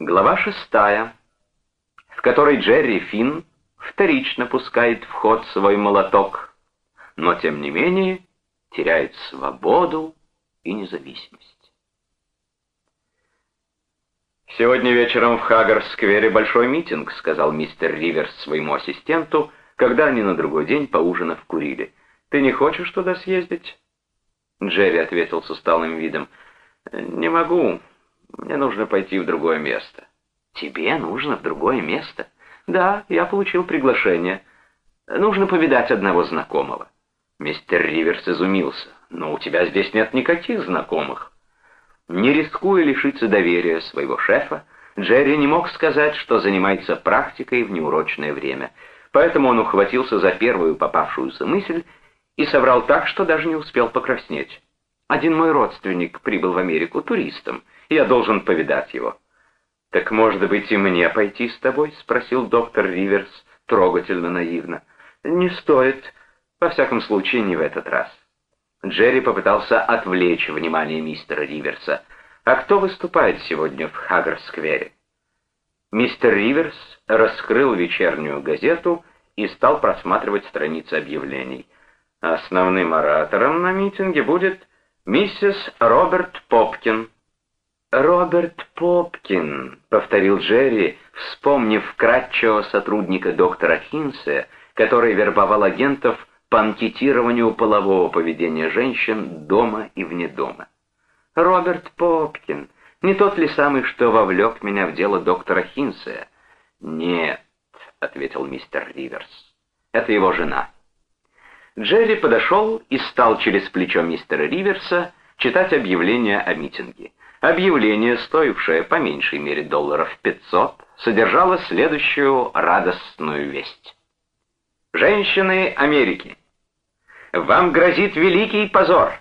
Глава шестая, в которой Джерри Финн вторично пускает в ход свой молоток, но тем не менее теряет свободу и независимость. «Сегодня вечером в Хаггар-сквере большой митинг», — сказал мистер Риверс своему ассистенту, когда они на другой день, поужинав, курили. «Ты не хочешь туда съездить?» Джерри ответил с усталым видом. «Не могу. Мне нужно пойти в другое место». «Тебе нужно в другое место?» «Да, я получил приглашение. Нужно повидать одного знакомого». Мистер Риверс изумился. «Но у тебя здесь нет никаких знакомых». Не рискуя лишиться доверия своего шефа, Джерри не мог сказать, что занимается практикой в неурочное время, поэтому он ухватился за первую попавшуюся мысль и соврал так, что даже не успел покраснеть. «Один мой родственник прибыл в Америку туристом, я должен повидать его». «Так, может быть, и мне пойти с тобой?» — спросил доктор Риверс трогательно наивно. «Не стоит. Во всяком случае, не в этот раз». Джерри попытался отвлечь внимание мистера Риверса. «А кто выступает сегодня в Хаггар-сквере?» Мистер Риверс раскрыл вечернюю газету и стал просматривать страницы объявлений. Основным оратором на митинге будет миссис Роберт Попкин. «Роберт Попкин», — повторил Джерри, вспомнив кратчего сотрудника доктора Хинсе, который вербовал агентов по анкетированию полового поведения женщин дома и вне дома. «Роберт Попкин, не тот ли самый, что вовлек меня в дело доктора Хинсе?» «Нет», — ответил мистер Риверс, — «это его жена». Джерри подошел и стал через плечо мистера Риверса читать объявление о митинге. Объявление, стоившее по меньшей мере долларов 500, содержало следующую радостную весть. «Женщины Америки, вам грозит великий позор.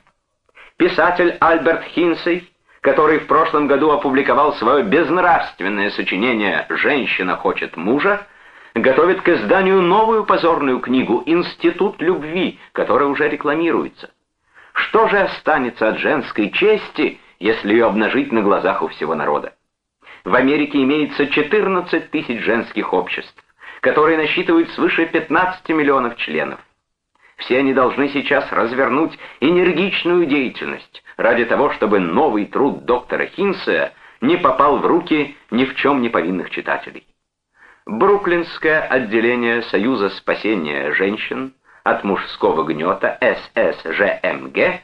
Писатель Альберт Хинсей, который в прошлом году опубликовал свое безнравственное сочинение «Женщина хочет мужа», готовит к изданию новую позорную книгу «Институт любви», которая уже рекламируется. Что же останется от женской чести, если ее обнажить на глазах у всего народа. В Америке имеется 14 тысяч женских обществ, которые насчитывают свыше 15 миллионов членов. Все они должны сейчас развернуть энергичную деятельность ради того, чтобы новый труд доктора Хинсея не попал в руки ни в чем не повинных читателей. Бруклинское отделение Союза спасения женщин от мужского гнета ССЖМГ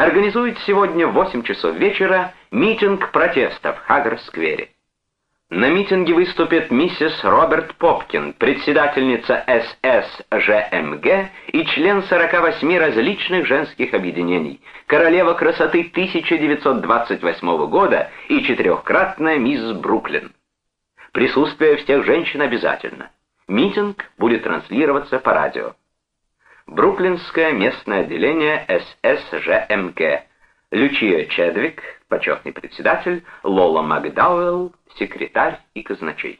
организует сегодня в 8 часов вечера митинг протеста в Хаггар-сквере. На митинге выступит миссис Роберт Попкин, председательница ССЖМГ и член 48 различных женских объединений, королева красоты 1928 года и четырехкратная мисс Бруклин. Присутствие всех женщин обязательно. Митинг будет транслироваться по радио. Бруклинское местное отделение ССЖМГ. Лючия Чедвик, почетный председатель, Лола Макдауэлл, секретарь и казначей.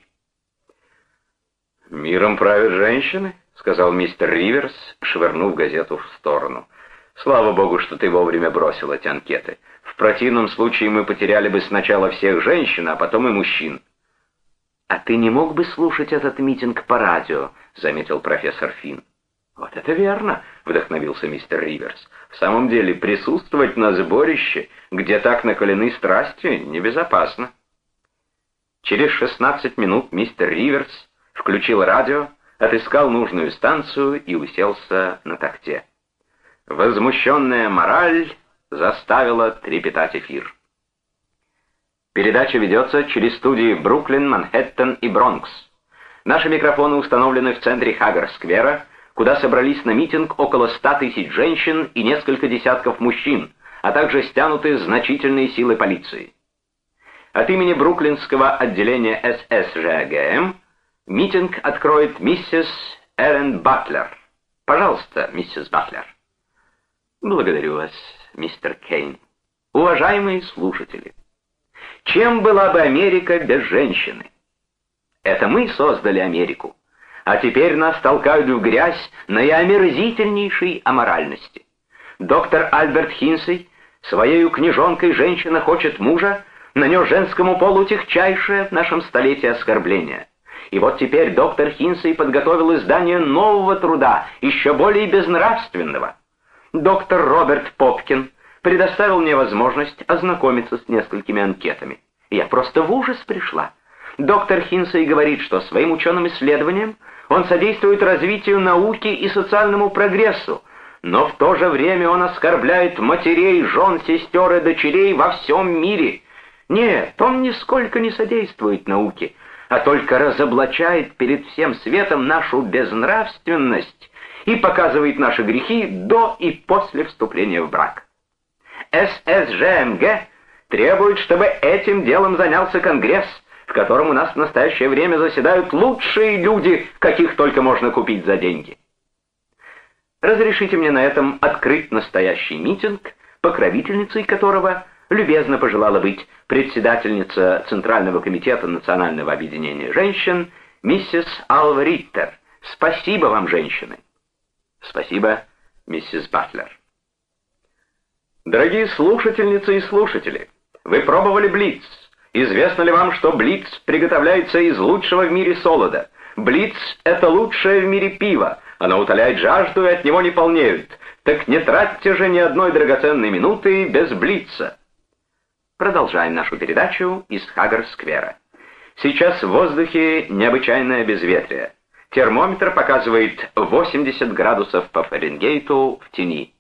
«Миром правят женщины», — сказал мистер Риверс, швырнув газету в сторону. «Слава богу, что ты вовремя бросил эти анкеты. В противном случае мы потеряли бы сначала всех женщин, а потом и мужчин». «А ты не мог бы слушать этот митинг по радио?» — заметил профессор Финн. «Вот это верно!» — вдохновился мистер Риверс. «В самом деле, присутствовать на сборище, где так накалены страсти, небезопасно». Через 16 минут мистер Риверс включил радио, отыскал нужную станцию и уселся на такте. Возмущенная мораль заставила трепетать эфир. Передача ведется через студии Бруклин, Манхэттен и Бронкс. Наши микрофоны установлены в центре Хаггар-сквера, куда собрались на митинг около ста тысяч женщин и несколько десятков мужчин, а также стянуты значительные силы полиции. От имени бруклинского отделения ССЖГМ митинг откроет миссис Эрен Батлер. Пожалуйста, миссис Батлер. Благодарю вас, мистер Кейн. Уважаемые слушатели, чем была бы Америка без женщины? Это мы создали Америку а теперь нас толкают в грязь наиомерзительнейшей аморальности. Доктор Альберт Хинсей своей книжонкой «Женщина хочет мужа» нанес женскому полу техчайшее в нашем столетии оскорбление. И вот теперь доктор Хинсей подготовил издание нового труда, еще более безнравственного. Доктор Роберт Попкин предоставил мне возможность ознакомиться с несколькими анкетами. Я просто в ужас пришла. Доктор Хинсей говорит, что своим ученым исследованием он содействует развитию науки и социальному прогрессу, но в то же время он оскорбляет матерей, жен, сестер и дочерей во всем мире. Нет, он нисколько не содействует науке, а только разоблачает перед всем светом нашу безнравственность и показывает наши грехи до и после вступления в брак. ССЖМГ требует, чтобы этим делом занялся Конгресс, в котором у нас в настоящее время заседают лучшие люди, каких только можно купить за деньги. Разрешите мне на этом открыть настоящий митинг, покровительницей которого любезно пожелала быть председательница Центрального комитета Национального объединения женщин миссис Алва Риттер. Спасибо вам, женщины. Спасибо, миссис Батлер. Дорогие слушательницы и слушатели, вы пробовали Блиц. Известно ли вам, что Блиц приготовляется из лучшего в мире солода? Блиц — это лучшее в мире пиво, оно утоляет жажду и от него не полнеют. Так не тратьте же ни одной драгоценной минуты без блица. Продолжаем нашу передачу из Хаггар-сквера. Сейчас в воздухе необычайное безветрие. Термометр показывает 80 градусов по Фаренгейту в тени.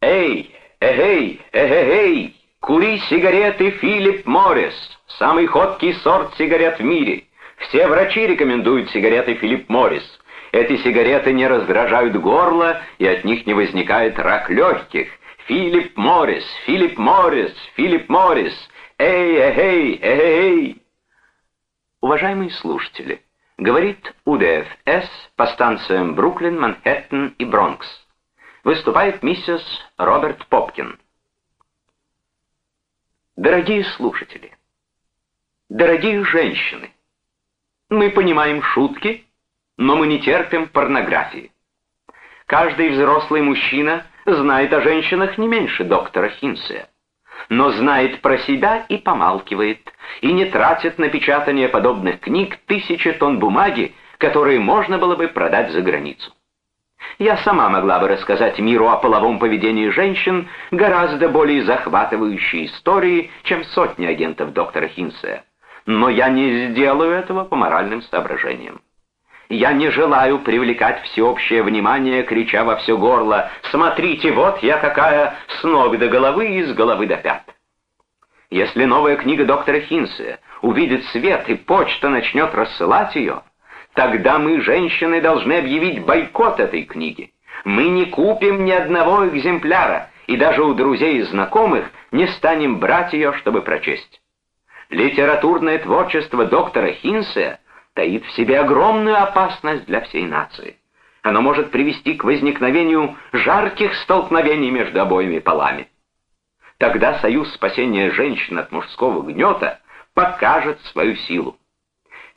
Эй, эй, эй, кури сигареты Филипп Моррис, самый ходкий сорт сигарет в мире. Все врачи рекомендуют сигареты Филипп Моррис. Эти сигареты не раздражают горло, и от них не возникает рак легких. Филипп Моррис, Филипп Моррис, Филипп Моррис. Эй, эй, эй, эй. Уважаемые слушатели, говорит УДФС по станциям Бруклин, Манхэттен и Бронкс. Выступает миссис Роберт Попкин. Дорогие слушатели, дорогие женщины, мы понимаем шутки, но мы не терпим порнографии. Каждый взрослый мужчина знает о женщинах не меньше доктора Хинсея, но знает про себя и помалкивает, и не тратит на печатание подобных книг тысячи тонн бумаги, которые можно было бы продать за границу. Я сама могла бы рассказать миру о половом поведении женщин гораздо более захватывающие истории, чем сотни агентов доктора Хинсея. Но я не сделаю этого по моральным соображениям. Я не желаю привлекать всеобщее внимание, крича во все горло «Смотрите, вот я какая с ног до головы и с головы до пят». Если новая книга доктора Хинсе увидит свет и почта начнет рассылать ее, тогда мы, женщины, должны объявить бойкот этой книги. Мы не купим ни одного экземпляра, и даже у друзей и знакомых не станем брать ее, чтобы прочесть. Литературное творчество доктора Хинсея таит в себе огромную опасность для всей нации. Оно может привести к возникновению жарких столкновений между обоими полами. Тогда союз спасения женщин от мужского гнета покажет свою силу.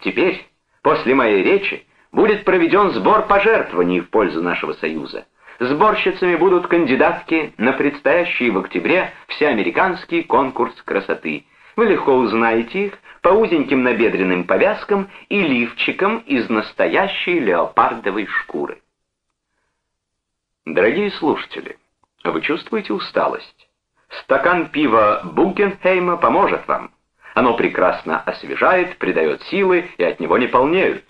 Теперь, после моей речи, будет проведен сбор пожертвований в пользу нашего союза. Сборщицами будут кандидатки на предстоящий в октябре всеамериканский конкурс красоты. Вы легко узнаете их по узеньким набедренным повязкам и лифчикам из настоящей леопардовой шкуры. Дорогие слушатели, вы чувствуете усталость? Стакан пива Букенхейма поможет вам. Оно прекрасно освежает, придает силы, и от него не полнеют.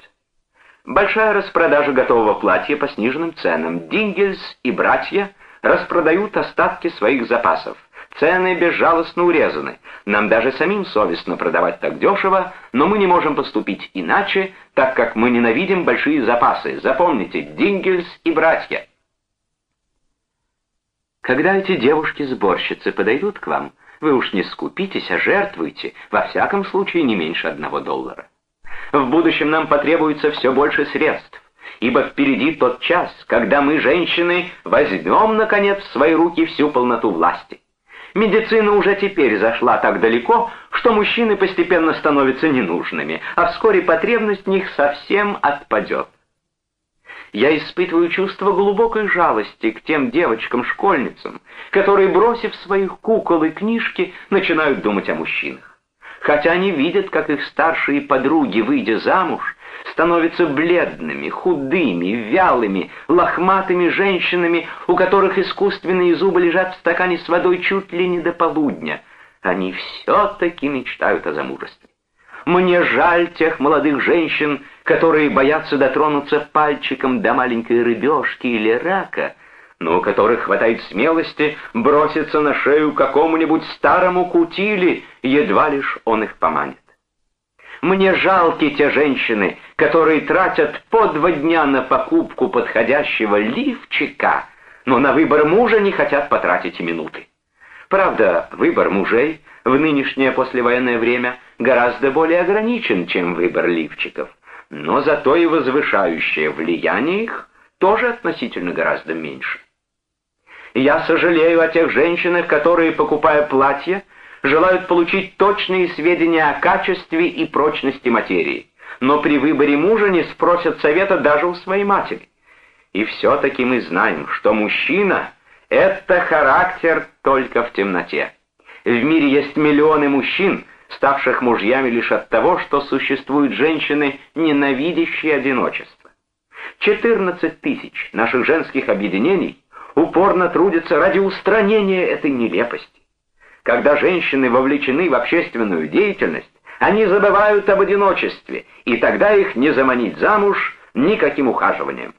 Большая распродажа готового платья по сниженным ценам. Дингельс и братья распродают остатки своих запасов. Цены безжалостно урезаны. Нам даже самим совестно продавать так дешево, но мы не можем поступить иначе, так как мы ненавидим большие запасы. Запомните, Дингельс и братья. Когда эти девушки-сборщицы подойдут к вам, вы уж не скупитесь, а жертвуйте, во всяком случае не меньше одного доллара. В будущем нам потребуется все больше средств, ибо впереди тот час, когда мы, женщины, возьмем, наконец, в свои руки всю полноту власти. Медицина уже теперь зашла так далеко, что мужчины постепенно становятся ненужными, а вскоре потребность в них совсем отпадет. Я испытываю чувство глубокой жалости к тем девочкам-школьницам, которые, бросив своих кукол и книжки, начинают думать о мужчинах. хотя они видят, как их старшие подруги, выйдя замуж, становятся бледными, худыми, вялыми, лохматыми женщинами, у которых искусственные зубы лежат в стакане с водой чуть ли не до полудня. Они все-таки мечтают о замужестве. Мне жаль тех молодых женщин, которые боятся дотронуться пальчиком до маленькой рыбешки или рака, но у которых хватает смелости броситься на шею какому-нибудь старому кутили, едва лишь он их поманит. Мне жалки те женщины, которые тратят по два дня на покупку подходящего лифчика, но на выбор мужа не хотят потратить минуты. Правда, выбор мужей в нынешнее послевоенное время гораздо более ограничен, чем выбор лифчиков, но зато и возвышающее влияние их тоже относительно гораздо меньше. Я сожалею о тех женщинах, которые, покупая платья, желают получить точные сведения о качестве и прочности материи, но при выборе мужа не спросят совета даже у своей матери. И все-таки мы знаем, что мужчина — это характер только в темноте. В мире есть миллионы мужчин, ставших мужьями лишь от того, что существуют женщины, ненавидящие одиночество. 14 тысяч наших женских объединений упорно трудятся ради устранения этой нелепости. Когда женщины вовлечены в общественную деятельность, они забывают об одиночестве, и тогда их не заманить замуж никаким ухаживанием.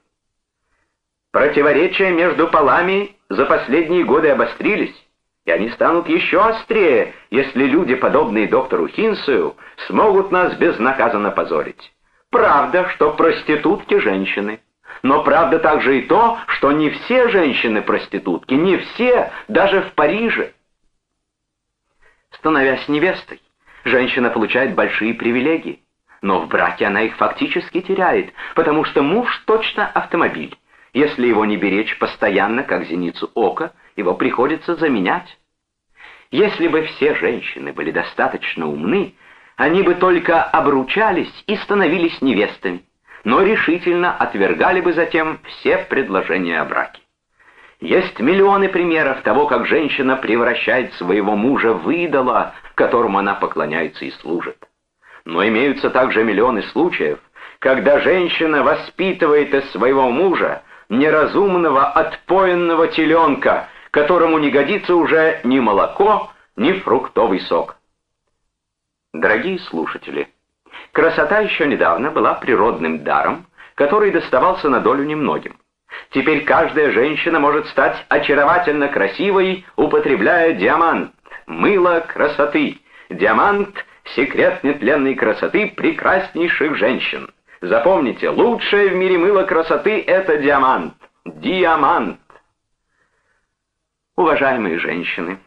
Противоречия между полами за последние годы обострились, и они станут еще острее, если люди, подобные доктору Хинсию, смогут нас безнаказанно позорить. Правда, что проститутки женщины. Но правда также и то, что не все женщины проститутки, не все, даже в Париже. Становясь невестой, женщина получает большие привилегии, но в браке она их фактически теряет, потому что муж точно автомобиль. Если его не беречь постоянно, как зеницу ока, его приходится заменять. Если бы все женщины были достаточно умны, они бы только обручались и становились невестами, но решительно отвергали бы затем все предложения о браке. Есть миллионы примеров того, как женщина превращает своего мужа в идола, которому она поклоняется и служит. Но имеются также миллионы случаев, когда женщина воспитывает из своего мужа неразумного отпоенного теленка, которому не годится уже ни молоко, ни фруктовый сок. Дорогие слушатели, красота еще недавно была природным даром, который доставался на долю немногим. Теперь каждая женщина может стать очаровательно красивой, употребляя диамант, мыло красоты. Диамант — секрет нетленной красоты прекраснейших женщин. Запомните, лучшее в мире мыло красоты — это диамант. Диамант. Уважаемые женщины,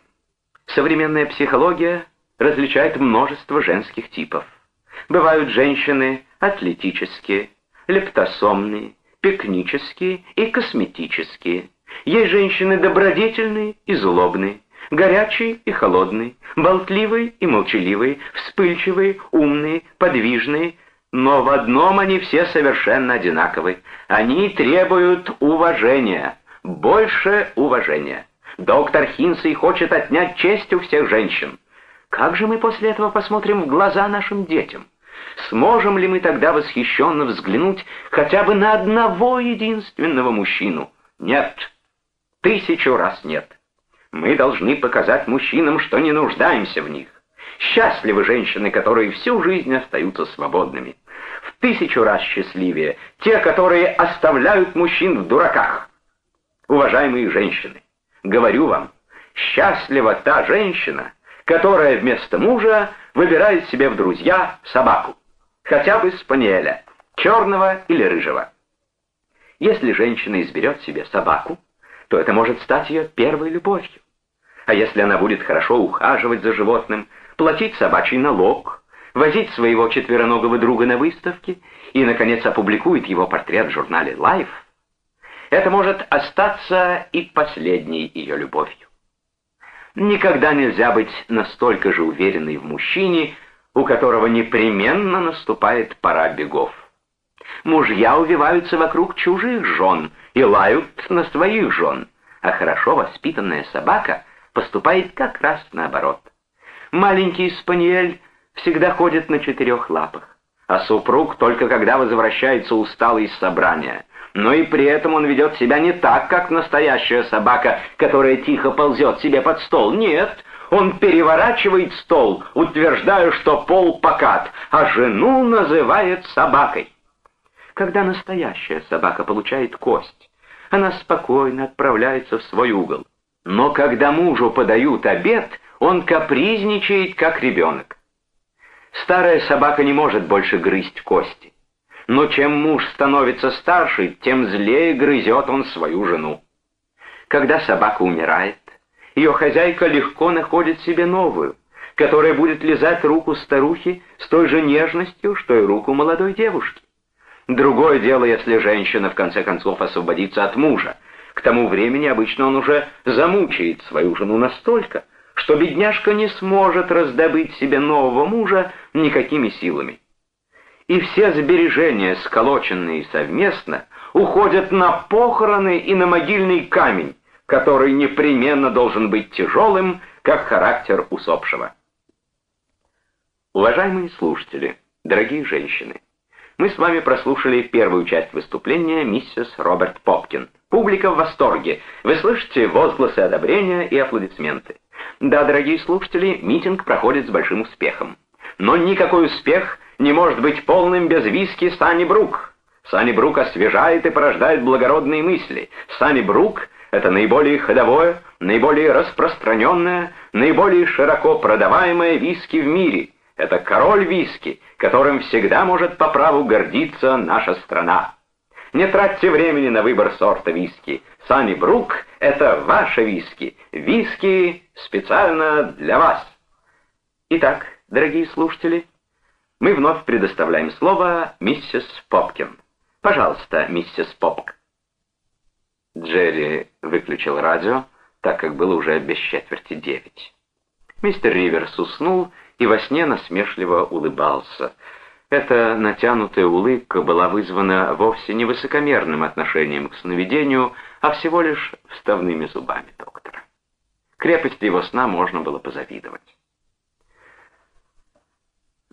современная психология различает множество женских типов. Бывают женщины атлетические, лептосомные, пикнические и косметические. Есть женщины добродетельные и злобные, горячие и холодные, болтливые и молчаливые, вспыльчивые, умные, подвижные, но в одном они все совершенно одинаковы. Они требуют уважения, больше уважения. Доктор Хинсей хочет отнять честь у всех женщин. Как же мы после этого посмотрим в глаза нашим детям? Сможем ли мы тогда восхищенно взглянуть хотя бы на одного единственного мужчину? Нет. Тысячу раз нет. Мы должны показать мужчинам, что не нуждаемся в них. Счастливы женщины, которые всю жизнь остаются свободными. В тысячу раз счастливее те, которые оставляют мужчин в дураках. Уважаемые женщины, говорю вам, счастлива та женщина, которая вместо мужа выбирает себе в друзья собаку хотя бы спаниеля, черного или рыжего. Если женщина изберет себе собаку, то это может стать ее первой любовью. А если она будет хорошо ухаживать за животным, платить собачий налог, возить своего четвероногого друга на выставки и, наконец, опубликует его портрет в журнале Life, это может остаться и последней ее любовью. Никогда нельзя быть настолько же уверенной в мужчине, у которого непременно наступает пора бегов. Мужья увиваются вокруг чужих жен и лают на своих жен, а хорошо воспитанная собака поступает как раз наоборот. Маленький спаниель всегда ходит на четырех лапах, а супруг только когда возвращается усталый из собрания. Но и при этом он ведет себя не так, как настоящая собака, которая тихо ползет себе под стол. Нет, он переворачивает стол, утверждая, что пол покат, а жену называет собакой. Когда настоящая собака получает кость, она спокойно отправляется в свой угол. Но когда мужу подают обед, он капризничает, как ребенок. Старая собака не может больше грызть кости. Но чем муж становится старше, тем злее грызет он свою жену. Когда собака умирает, ее хозяйка легко находит себе новую, которая будет лизать руку старухи с той же нежностью, что и руку молодой девушки. Другое дело, если женщина в конце концов освободится от мужа. К тому времени обычно он уже замучает свою жену настолько, что бедняжка не сможет раздобыть себе нового мужа никакими силами. И все сбережения, сколоченные совместно, уходят на похороны и на могильный камень, который непременно должен быть тяжелым, как характер усопшего. Уважаемые слушатели, дорогие женщины, мы с вами прослушали первую часть выступления миссис Роберт Попкин. Публика в восторге. Вы слышите возгласы одобрения и аплодисменты. Да, дорогие слушатели, митинг проходит с большим успехом. Но никакой успех не может быть полным без виски Санни Брук. Санни Брук освежает и порождает благородные мысли. Санни Брук — это наиболее ходовое, наиболее распространенное, наиболее широко продаваемое виски в мире — это король виски, которым всегда может по праву гордиться наша страна. Не тратьте времени на выбор сорта виски. Санни Брук — это ваши виски. Виски специально для вас. Итак, дорогие слушатели, мы вновь предоставляем слово миссис Попкин. Пожалуйста, миссис Попк. Джерри выключил радио, так как было уже без четверти девять. Мистер Риверс уснул и во сне насмешливо улыбался. Эта натянутая улыбка была вызвана вовсе не высокомерным отношением к сновидению, а всего лишь вставными зубами доктора. Крепости его сна можно было позавидовать.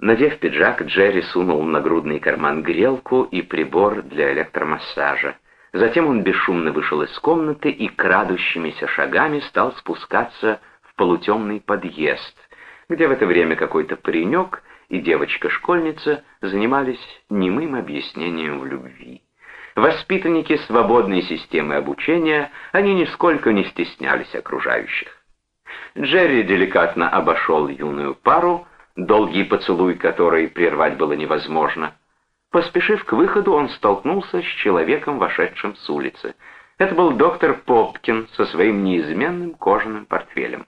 Надев пиджак, Джерри сунул в нагрудный карман грелку и прибор для электромассажа. Затем он бесшумно вышел из комнаты и крадущимися шагами стал спускаться в полутемный подъезд, где в это время какой-то паренек и девочка-школьница занимались немым объяснением в любви. Воспитанники свободной системы обучения, они нисколько не стеснялись окружающих. Джерри деликатно обошел юную пару, долгий поцелуй которой прервать было невозможно. Поспешив к выходу, он столкнулся с человеком, вошедшим с улицы. Это был доктор Попкин со своим неизменным кожаным портфелем.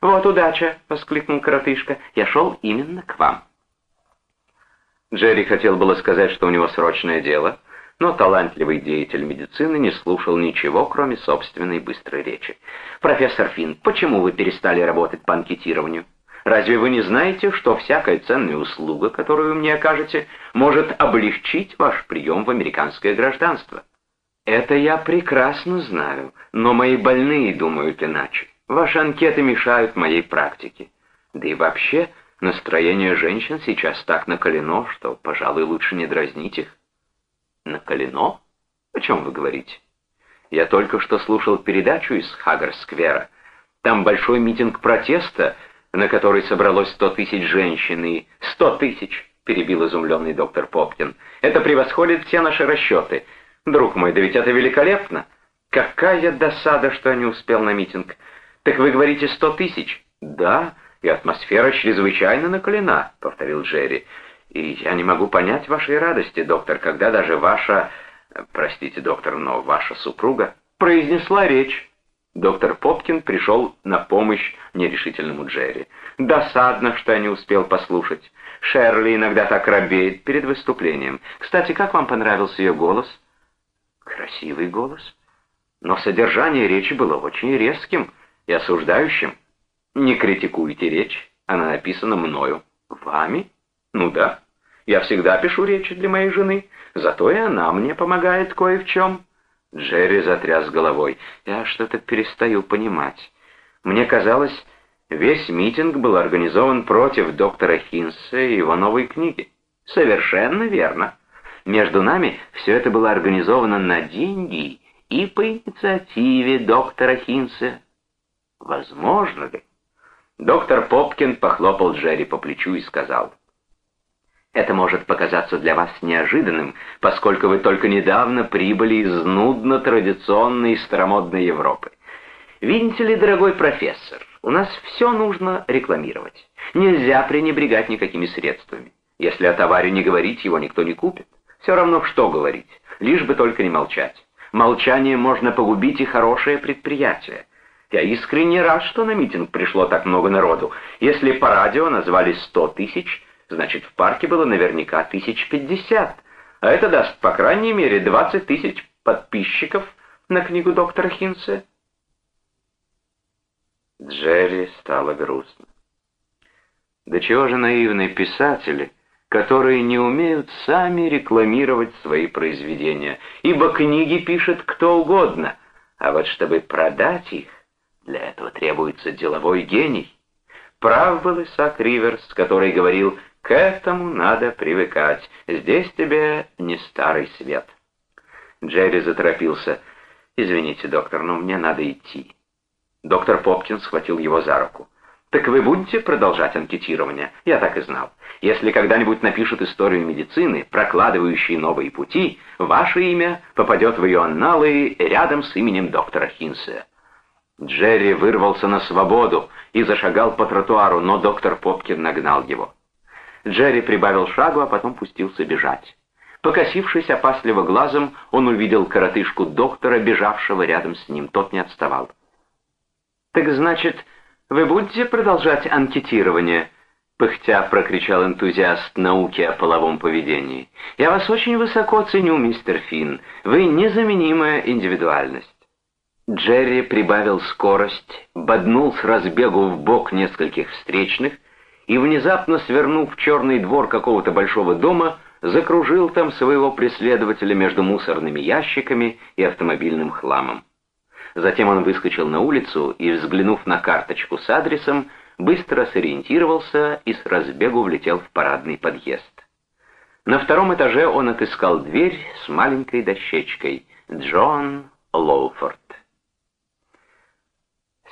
«Вот удача!» — воскликнул коротышка. «Я шел именно к вам». Джерри хотел было сказать, что у него срочное дело, но талантливый деятель медицины не слушал ничего, кроме собственной быстрой речи. «Профессор Финн, почему вы перестали работать по анкетированию? Разве вы не знаете, что всякая ценная услуга, которую вы мне окажете, может облегчить ваш прием в американское гражданство?» «Это я прекрасно знаю, но мои больные думают иначе. Ваши анкеты мешают моей практике. Да и вообще, настроение женщин сейчас так накалено, что, пожалуй, лучше не дразнить их. Накалено? О чем вы говорите? Я только что слушал передачу из Хаггар-сквера. Там большой митинг протеста, на который собралось сто тысяч женщин и... Сто тысяч! перебил изумленный доктор Попкин. Это превосходит все наши расчеты. Друг мой, да ведь это великолепно! Какая досада, что я не успел на митинг. «Так вы говорите сто тысяч?» «Да, и атмосфера чрезвычайно накалена», — повторил Джерри. «И я не могу понять вашей радости, доктор, когда даже ваша... Простите, доктор, но ваша супруга произнесла речь». Доктор Попкин пришел на помощь нерешительному Джерри. «Досадно, что я не успел послушать. Шерли иногда так робеет перед выступлением. Кстати, как вам понравился ее голос?» «Красивый голос. Но содержание речи было очень резким» и осуждающим. Не критикуйте речь, она написана мною. Вами? Ну да. Я всегда пишу речи для моей жены, зато и она мне помогает кое в чем. Джерри затряс головой. Я что-то перестаю понимать. Мне казалось, Весь митинг был организован против доктора Хинса и его новой книги. Совершенно верно. Между нами все это было организовано на деньги и по инициативе доктора Хинса. Возможно ли? Доктор Попкин похлопал Джерри по плечу и сказал, «Это может показаться для вас неожиданным, поскольку вы только недавно прибыли из нудно-традиционной и старомодной Европы. Видите ли, дорогой профессор, у нас все нужно рекламировать. Нельзя пренебрегать никакими средствами. Если о товаре не говорить, его никто не купит. Все равно, что говорить, лишь бы только не молчать. Молчание можно погубить и хорошее предприятие. Я искренне рад, что на митинг пришло так много народу. Если по радио назвали сто тысяч, значит в парке было наверняка тысяч пятьдесят. А это даст, по крайней мере, двадцать тысяч подписчиков на книгу доктора Хинса. Джерри стало грустно. Да чего же наивные писатели, которые не умеют сами рекламировать свои произведения, ибо книги пишет кто угодно, а вот чтобы продать их, для этого требуется деловой гений. Прав был Исаак Риверс, который говорил, к этому надо привыкать, здесь тебе не старый свет. Джерри заторопился. «Извините, доктор, но мне надо идти». Доктор Попкин схватил его за руку. «Так вы будете продолжать анкетирование?» «Я так и знал. Если когда-нибудь напишут историю медицины, прокладывающие новые пути, ваше имя попадет в ее анналы рядом с именем доктора Хинса». Джерри вырвался на свободу и зашагал по тротуару, но доктор Попкин нагнал его. Джерри прибавил шагу, а потом пустился бежать. Покосившись опасливо глазом, он увидел коротышку доктора, бежавшего рядом с ним. Тот не отставал. «Так значит, вы будете продолжать анкетирование?» Пыхтя прокричал энтузиаст науки о половом поведении. «Я вас очень высоко ценю, мистер Финн. Вы незаменимая индивидуальность». Джерри прибавил скорость, боднул с разбегу в бок нескольких встречных и, внезапно свернув в черный двор какого-то большого дома, закружил там своего преследователя между мусорными ящиками и автомобильным хламом. Затем он выскочил на улицу и, взглянув на карточку с адресом, быстро сориентировался и с разбегу влетел в парадный подъезд. На втором этаже он отыскал дверь с маленькой дощечкой «Джон Лоуфорд».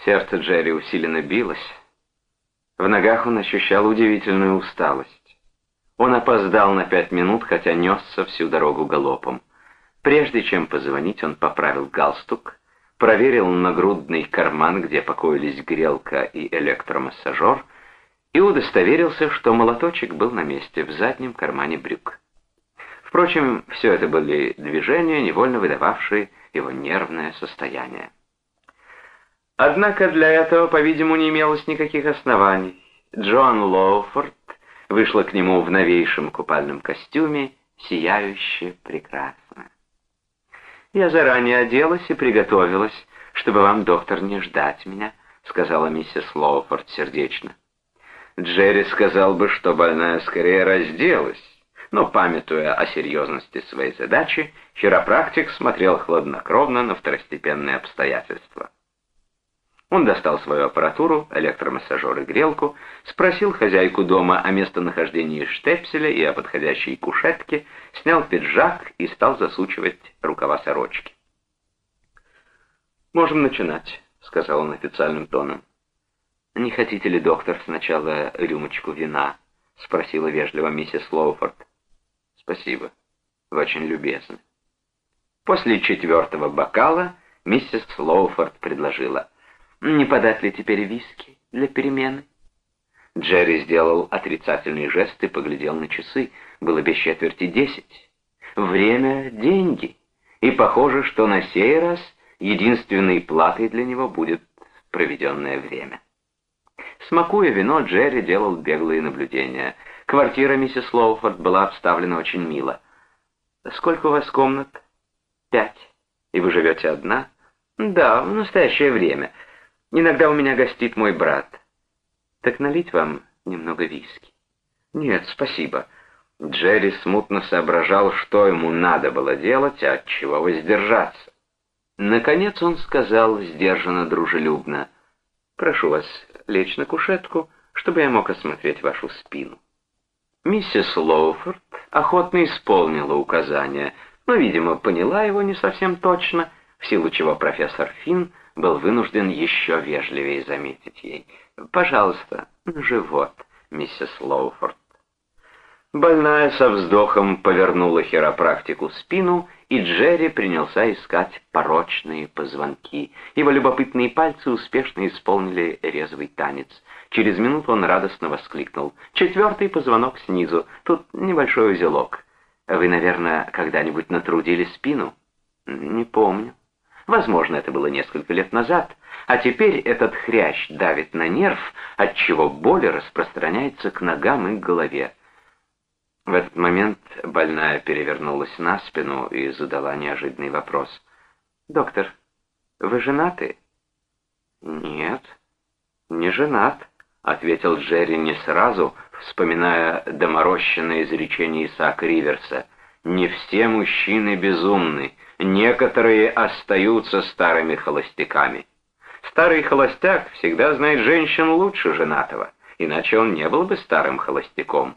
Сердце Джерри усиленно билось. В ногах он ощущал удивительную усталость. Он опоздал на пять минут, хотя несся всю дорогу галопом. Прежде чем позвонить, он поправил галстук, проверил нагрудный карман, где покоились грелка и электромассажер, и удостоверился, что молоточек был на месте в заднем кармане брюк. Впрочем, все это были движения, невольно выдававшие его нервное состояние. Однако для этого, по-видимому, не имелось никаких оснований. Джоан Лоуфорд вышла к нему в новейшем купальном костюме, сияюще прекрасно. «Я заранее оделась и приготовилась, чтобы вам, доктор, не ждать меня», — сказала миссис Лоуфорд сердечно. Джерри сказал бы, что больная скорее разделась, но, памятуя о серьезности своей задачи, хиропрактик смотрел хладнокровно на второстепенные обстоятельства. Он достал свою аппаратуру, электромассажер и грелку, спросил хозяйку дома о местонахождении штепселя и о подходящей кушетке, снял пиджак и стал засучивать рукава сорочки. «Можем начинать», — сказал он официальным тоном. «Не хотите ли, доктор, сначала рюмочку вина?» — спросила вежливо миссис Лоуфорд. «Спасибо. Вы очень любезны». После четвертого бокала миссис Лоуфорд предложила — не подать ли теперь виски для перемены? Джерри сделал отрицательный жест и поглядел на часы. Было без четверти десять. Время — деньги. И похоже, что на сей раз единственной платой для него будет проведенное время. Смакуя вино, Джерри делал беглые наблюдения. Квартира миссис Лоуфорд была обставлена очень мило. «Сколько у вас комнат?» «Пять. И вы живете одна?» «Да, в настоящее время. Иногда у меня гостит мой брат. Так налить вам немного виски? Нет, спасибо. Джерри смутно соображал, что ему надо было делать, а от чего воздержаться. Наконец он сказал сдержанно дружелюбно, Прошу вас лечь на кушетку, чтобы я мог осмотреть вашу спину». Миссис Лоуфорд охотно исполнила указание, но, видимо, поняла его не совсем точно, в силу чего профессор Финн был вынужден еще вежливее заметить ей. «Пожалуйста, живот, миссис Лоуфорд». Больная со вздохом повернула хиропрактику спину, и Джерри принялся искать порочные позвонки. Его любопытные пальцы успешно исполнили резвый танец. Через минуту он радостно воскликнул. «Четвертый позвонок снизу. Тут небольшой узелок. Вы, наверное, когда-нибудь натрудили спину?» «Не помню. Возможно, это было несколько лет назад. А теперь этот хрящ давит на нерв, отчего боль распространяется к ногам и к голове. В этот момент больная перевернулась на спину и задала неожиданный вопрос. «Доктор, вы женаты?» «Нет, не женат», — ответил Джерри не сразу, вспоминая доморощенное изречение Исаака Риверса. «Не все мужчины безумны, некоторые остаются старыми холостяками. Старый холостяк всегда знает женщин лучше женатого, иначе он не был бы старым холостяком»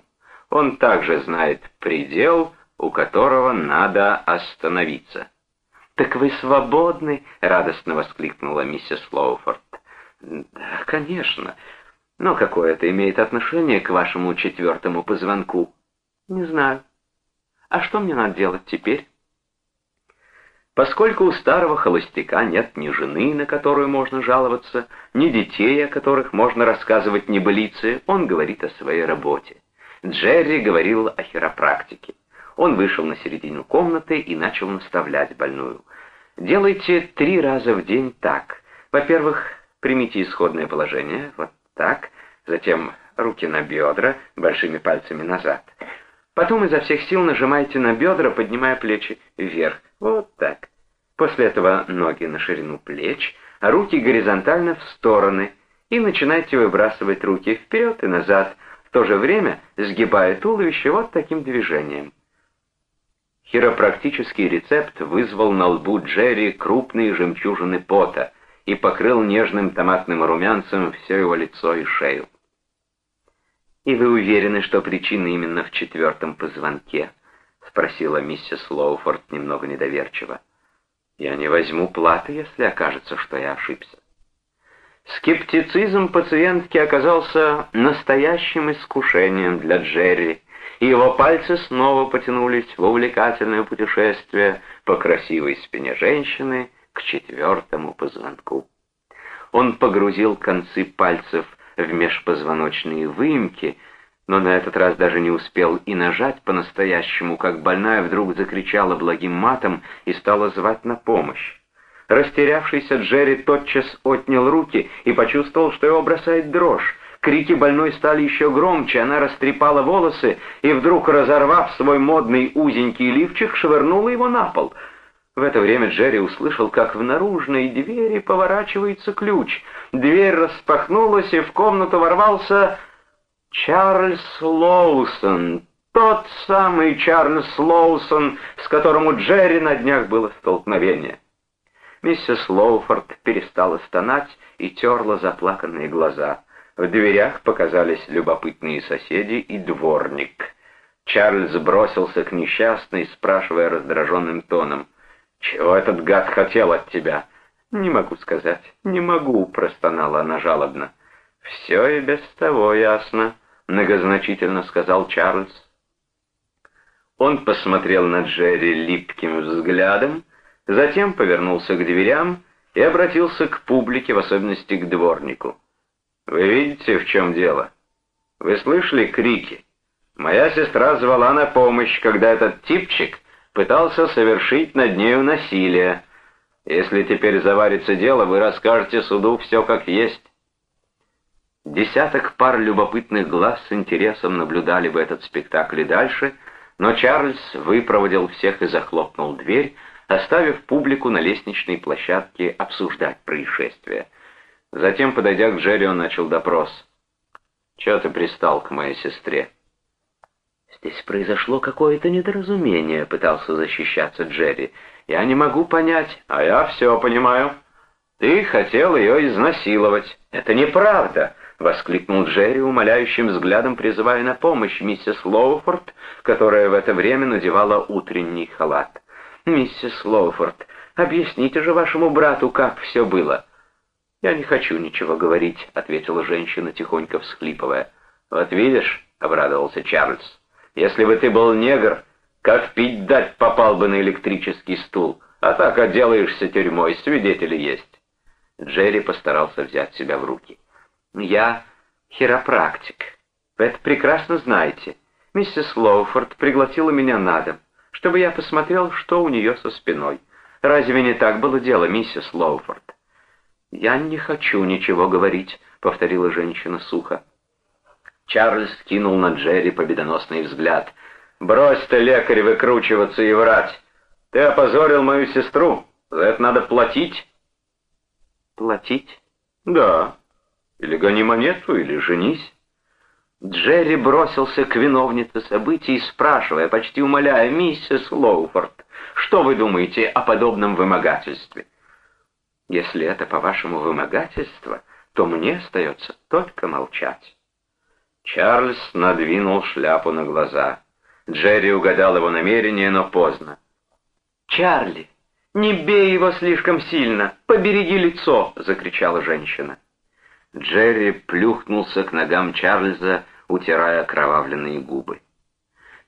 он также знает предел, у которого надо остановиться. «Так вы свободны?» — радостно воскликнула миссис Лоуфорд. «Да, конечно. Но какое это имеет отношение к вашему четвертому позвонку?» «Не знаю. А что мне надо делать теперь?» Поскольку у старого холостяка нет ни жены, на которую можно жаловаться, ни детей, о которых можно рассказывать небылицы, он говорит о своей работе. Джерри говорил о хиропрактике. Он вышел на середину комнаты и начал наставлять больную. Делайте три раза в день так. Во-первых, примите исходное положение, вот так. Затем руки на бедра, большими пальцами назад. Потом изо всех сил нажимайте на бедра, поднимая плечи вверх. Вот так. После этого ноги на ширину плеч, а руки горизонтально в стороны. И начинайте выбрасывать руки вперед и назад, в то же время сгибая туловище вот таким движением. Хиропрактический рецепт вызвал на лбу Джерри крупные жемчужины пота и покрыл нежным томатным румянцем все его лицо и шею. «И вы уверены, что причина именно в четвертом позвонке?» — спросила миссис Лоуфорд немного недоверчиво. «Я не возьму платы, если окажется, что я ошибся». Скептицизм пациентки оказался настоящим искушением для Джерри, и его пальцы снова потянулись в увлекательное путешествие по красивой спине женщины к четвертому позвонку. Он погрузил концы пальцев в межпозвоночные выемки, но на этот раз даже не успел и нажать по-настоящему, как больная вдруг закричала благим матом и стала звать на помощь. Растерявшийся Джерри тотчас отнял руки и почувствовал, что его бросает дрожь. Крики больной стали еще громче, она растрепала волосы и вдруг, разорвав свой модный узенький лифчик, швырнула его на пол. В это время Джерри услышал, как в наружной двери поворачивается ключ. Дверь распахнулась, и в комнату ворвался Чарльз Лоусон, тот самый Чарльз Лоусон, с которым у Джерри на днях было столкновение. Миссис Лоуфорд перестала стонать и терла заплаканные глаза. В дверях показались любопытные соседи и дворник. Чарльз бросился к несчастной, спрашивая раздраженным тоном, «Чего этот гад хотел от тебя?» «Не могу сказать, не могу», — простонала она жалобно. «Все и без того ясно», — многозначительно сказал Чарльз. Он посмотрел на Джерри липким взглядом, Затем повернулся к дверям и обратился к публике, в особенности к дворнику. «Вы видите, в чем дело? Вы слышали крики? Моя сестра звала на помощь, когда этот типчик пытался совершить над нею насилие. Если теперь заварится дело, вы расскажете суду все как есть». Десяток пар любопытных глаз с интересом наблюдали бы этот спектакль и дальше, но Чарльз выпроводил всех и захлопнул дверь, оставив публику на лестничной площадке обсуждать происшествие. Затем, подойдя к Джерри, он начал допрос. «Чего ты пристал к моей сестре?» «Здесь произошло какое-то недоразумение», — пытался защищаться Джерри. «Я не могу понять». «А я все понимаю. Ты хотел ее изнасиловать. Это неправда, воскликнул Джерри, умоляющим взглядом призывая на помощь миссис Лоуфорд, которая в это время надевала утренний халат. Миссис Лоуфорд, объясните же вашему брату, как все было. Я не хочу ничего говорить, ответила женщина, тихонько всхлипывая. Вот видишь, обрадовался Чарльз, если бы ты был негр, как пить дать попал бы на электрический стул, а так отделаешься тюрьмой, свидетели есть. Джерри постарался взять себя в руки. «Я хиропрактик. Вы это прекрасно знаете. Миссис Лоуфорд пригласила меня на дом, чтобы я посмотрел, что у нее со спиной. Разве не так было дело, миссис Лоуфорд?» «Я не хочу ничего говорить», — повторила женщина сухо. Чарльз кинул на Джерри победоносный взгляд. «Брось ты, лекарь, выкручиваться и врать! Ты опозорил мою сестру, за это надо платить!» Платить? Да. Или гони монету, или женись. Джерри бросился к виновнице событий, спрашивая, почти умоляя, «Миссис Лоуфорд, что вы думаете о подобном вымогательстве?» «Если это, по-вашему, вымогательство, то мне остается только молчать». Чарльз надвинул шляпу на глаза. Джерри угадал его намерение, но поздно. «Чарли, «Не бей его слишком сильно! Побереги лицо!» — закричала женщина. Джерри плюхнулся к ногам Чарльза, утирая окровавленные губы.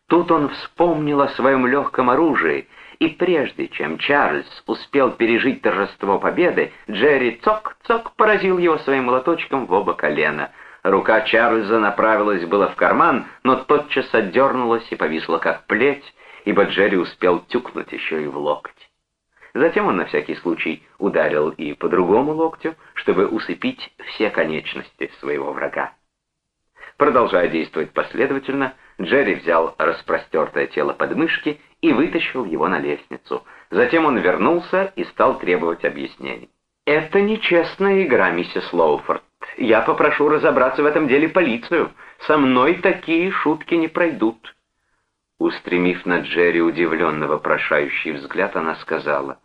Тут он вспомнил о своем легком оружии, и прежде чем Чарльз успел пережить торжество победы, Джерри цок-цок поразил его своим молоточком в оба колена. Рука Чарльза направилась было в карман, но тотчас отдернулась и повисла как плеть, ибо Джерри успел тюкнуть еще и в локоть. Затем он на всякий случай ударил и по другому локтю, чтобы усыпить все конечности своего врага. Продолжая действовать последовательно, Джерри взял распростертое тело подмышки и вытащил его на лестницу. Затем он вернулся и стал требовать объяснений. «Это нечестная игра, миссис Лоуфорд. Я попрошу разобраться в этом деле полицию. Со мной такие шутки не пройдут». Устремив на Джерри удивленно вопрошающий взгляд, она сказала,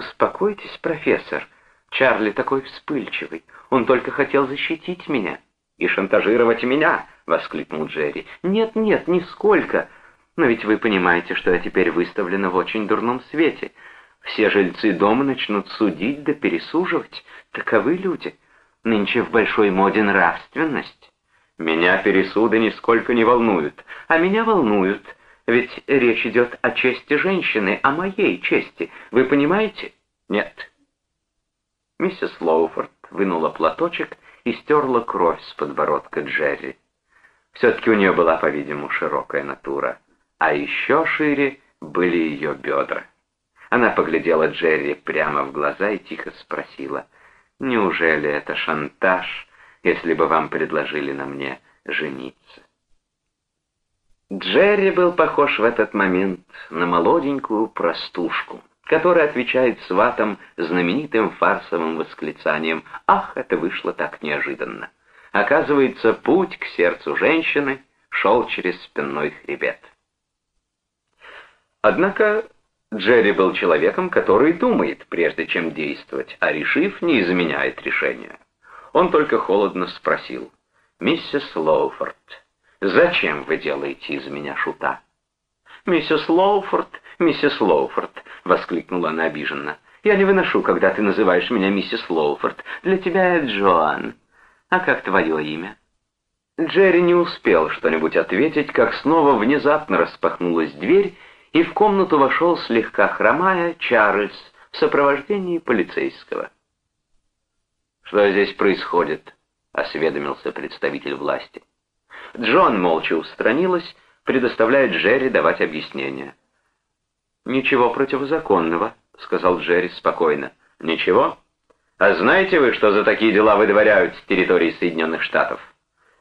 «Успокойтесь, профессор. Чарли такой вспыльчивый. Он только хотел защитить меня». «И шантажировать меня!» — воскликнул Джерри. «Нет, нет, нисколько. Но ведь вы понимаете, что я теперь выставлена в очень дурном свете. Все жильцы дома начнут судить да пересуживать. Таковы люди. Нынче в большой моде нравственность». Меня пересуды нисколько не волнуют. А меня волнуют, ведь речь идет о чести женщины, о моей чести. Вы понимаете? Нет. Миссис Лоуфорд вынула платочек и стерла кровь с подбородка Джерри. Все-таки у нее была, по-видимому, широкая натура. А еще шире были ее бедра. Она поглядела Джерри прямо в глаза и тихо спросила, «Неужели это шантаж?» если бы вам предложили на мне жениться. Джерри был похож в этот момент на молоденькую простушку, которая отвечает сватам знаменитым фарсовым восклицанием «Ах, это вышло так неожиданно!» Оказывается, путь к сердцу женщины шел через спинной хребет. Однако Джерри был человеком, который думает, прежде чем действовать, а решив, не изменяет решения. Он только холодно спросил. «Миссис Лоуфорд, зачем вы делаете из меня шута?» «Миссис Лоуфорд, миссис Лоуфорд!» — воскликнула она обиженно. «Я не выношу, когда ты называешь меня миссис Лоуфорд. Для тебя я Джоан. А как твое имя?» Джерри не успел что-нибудь ответить, как снова внезапно распахнулась дверь, и в комнату вошел слегка хромая Чарльз в сопровождении полицейского. «Что здесь происходит?» — осведомился представитель власти. Джон молча устранилась, предоставляя Джерри давать объяснения. «Ничего противозаконного», — сказал Джерри спокойно. «Ничего? А знаете вы, что за такие дела выдворяют с территории Соединенных Штатов?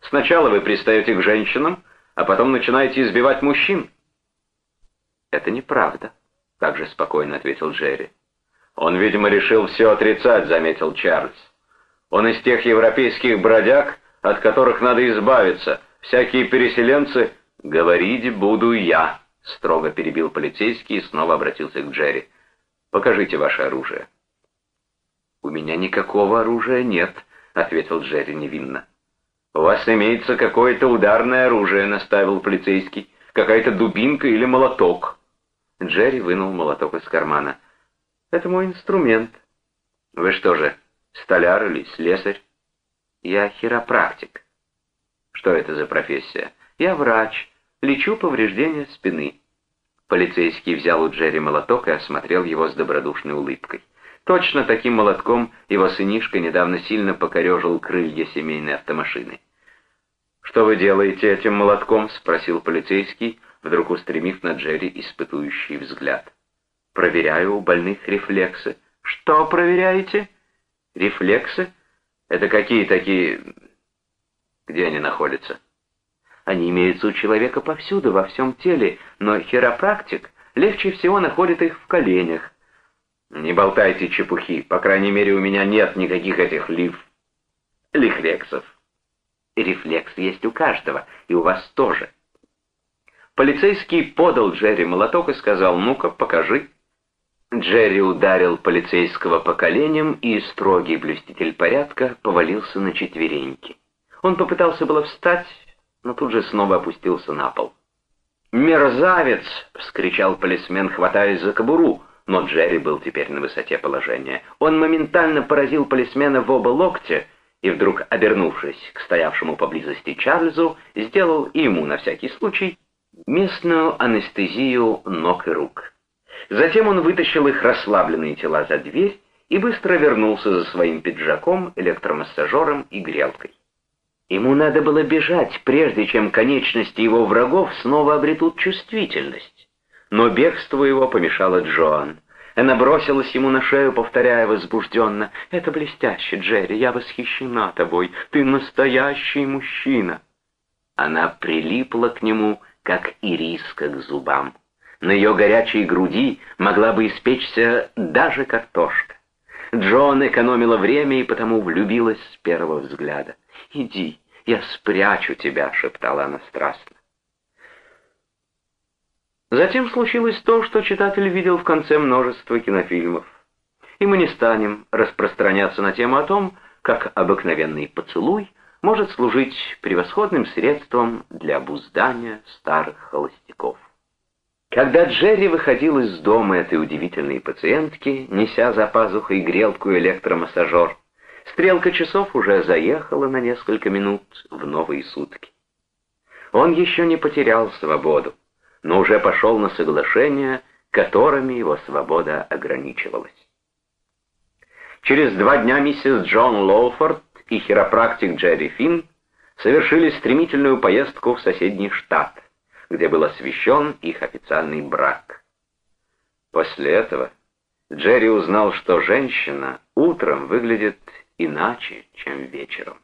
Сначала вы пристаете к женщинам, а потом начинаете избивать мужчин». «Это неправда», — также спокойно ответил Джерри. «Он, видимо, решил все отрицать», — заметил Чарльз. Он из тех европейских бродяг, от которых надо избавиться. Всякие переселенцы... «Говорить буду я», — строго перебил полицейский и снова обратился к Джерри. «Покажите ваше оружие». «У меня никакого оружия нет», — ответил Джерри невинно. «У вас имеется какое-то ударное оружие», — наставил полицейский. «Какая-то дубинка или молоток». Джерри вынул молоток из кармана. «Это мой инструмент». «Вы что же, столяр или слесарь?» «Я хиропрактик». «Что это за профессия?» «Я врач. Лечу повреждения спины». Полицейский взял у Джерри молоток и осмотрел его с добродушной улыбкой. Точно таким молотком его сынишка недавно сильно покорежил крылья семейной автомашины. «Что вы делаете этим молотком?» — спросил полицейский, вдруг устремив на Джерри испытующий взгляд. «Проверяю у больных рефлексы». «Что проверяете?» «Рефлексы? Это какие такие...» «Где они находятся?» «Они имеются у человека повсюду, во всем теле, но хиропрактик легче всего находит их в коленях». «Не болтайте чепухи, по крайней мере, у меня нет никаких этих лиф... лихрексов». «Рефлекс есть у каждого, и у вас тоже». Полицейский подал Джерри молоток и сказал, «Ну-ка, покажи». Джерри ударил полицейского по коленям, и строгий блюститель порядка повалился на четвереньки. Он попытался было встать, но тут же снова опустился на пол. «Мерзавец!» — вскричал полисмен, хватаясь за кобуру, но Джерри был теперь на высоте положения. Он моментально поразил полисмена в оба локтя и вдруг, обернувшись к стоявшему поблизости Чарльзу, сделал ему на всякий случай местную анестезию ног и рук. Затем он вытащил их расслабленные тела за дверь и быстро вернулся за своим пиджаком, электромассажером и грелкой. Ему надо было бежать, прежде чем конечности его врагов снова обретут чувствительность. Но бегству его помешала Джоан. Она бросилась ему на шею, повторяя возбужденно, «Это блестяще, Джерри, я восхищена тобой, ты настоящий мужчина». Она прилипла к нему, как ириска к зубам. На ее горячей груди могла бы испечься даже картошка. Джон экономила время и потому влюбилась с первого взгляда. «Иди, я спрячу тебя», — шептала она страстно. Затем случилось то, что читатель видел в конце множества кинофильмов. И мы не станем распространяться на тему о том, как обыкновенный поцелуй может служить превосходным средством для обуздания старых холостяков. Когда Джерри выходил из дома этой удивительной пациентки, неся за пазухой грелку электромассажер, стрелка часов уже заехала на несколько минут в новые сутки. Он еще не потерял свободу, но уже пошел на соглашения, которыми его свобода ограничивалась. Через два дня миссис Джон Лоуфорд и хиропрактик Джерри Финн совершили стремительную поездку в соседний штат – где был освящен их официальный брак. После этого Джерри узнал, что женщина утром выглядит иначе, чем вечером.